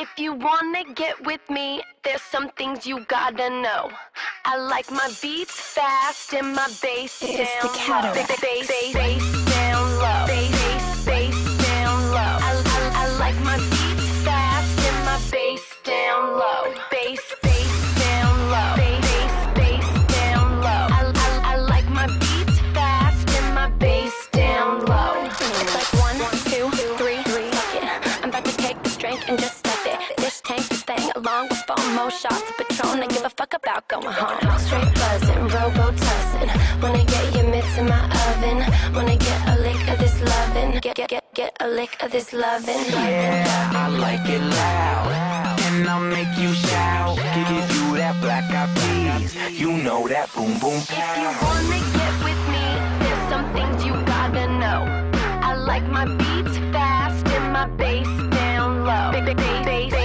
If you wanna get with me, there's some things you gotta know. I like my beats fast and my bass It's down the low. cataract. Bass, bass, bass, bass down low. Bass, bass, bass down low. I, I, I like my beats give a fuck about going home. Straight buzzing, Robitussin. Wanna get your mitts in my oven. Wanna get a lick of this lovin'. Get, get, get, get a lick of this lovin'. Yeah, I like it loud. And I'll make you shout. Give you that black eyed peas. You know that boom boom If you wanna get with me, there's some things you gotta know. I like my beats fast and my bass down low. Ba- bass, bass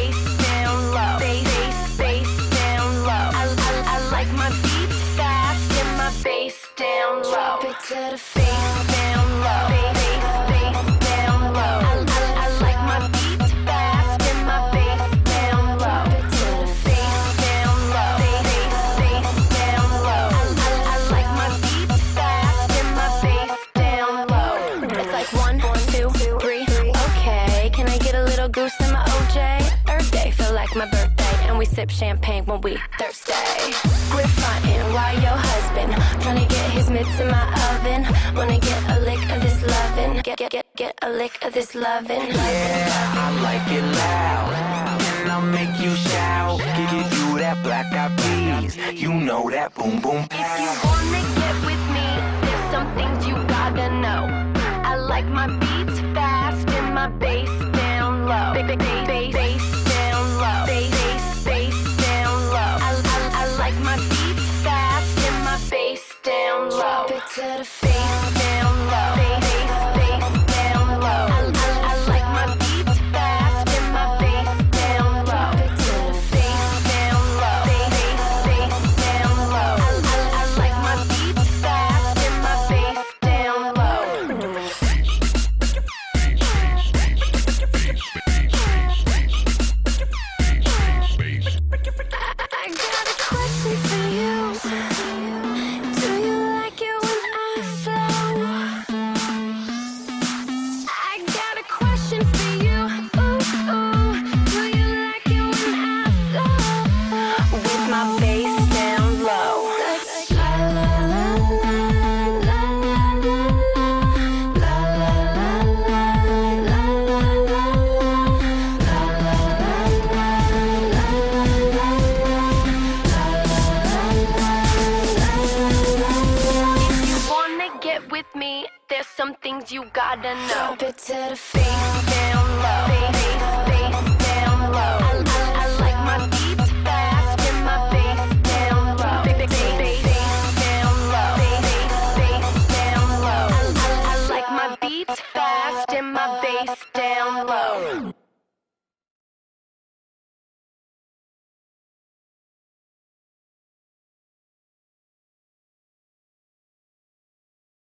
sip champagne when we thirsty. We're frontin' while your husband? Tryna get his mitts in my. Wanna get a lick of this lovin'? Get get get get a lick of this lovin'. Yeah, I like it loud. And I'll make you shout. Give you that black eyed peas. You know that boom boom If you wanna get with me, there's some things you gotta know. I like my beats fast and my bass down low. Ba- ba- ba- bass, bass down low. Bass, bass, bass down low. I, I, I like my beats fast and my bass down low. Drop it to the Bass some things you gotta know. Drop it to the face down low. Face, face down low. I, I, I like my beats fast and my face down low. Face, face down low. Face, face down low. I, I like my beats fast and my face down low.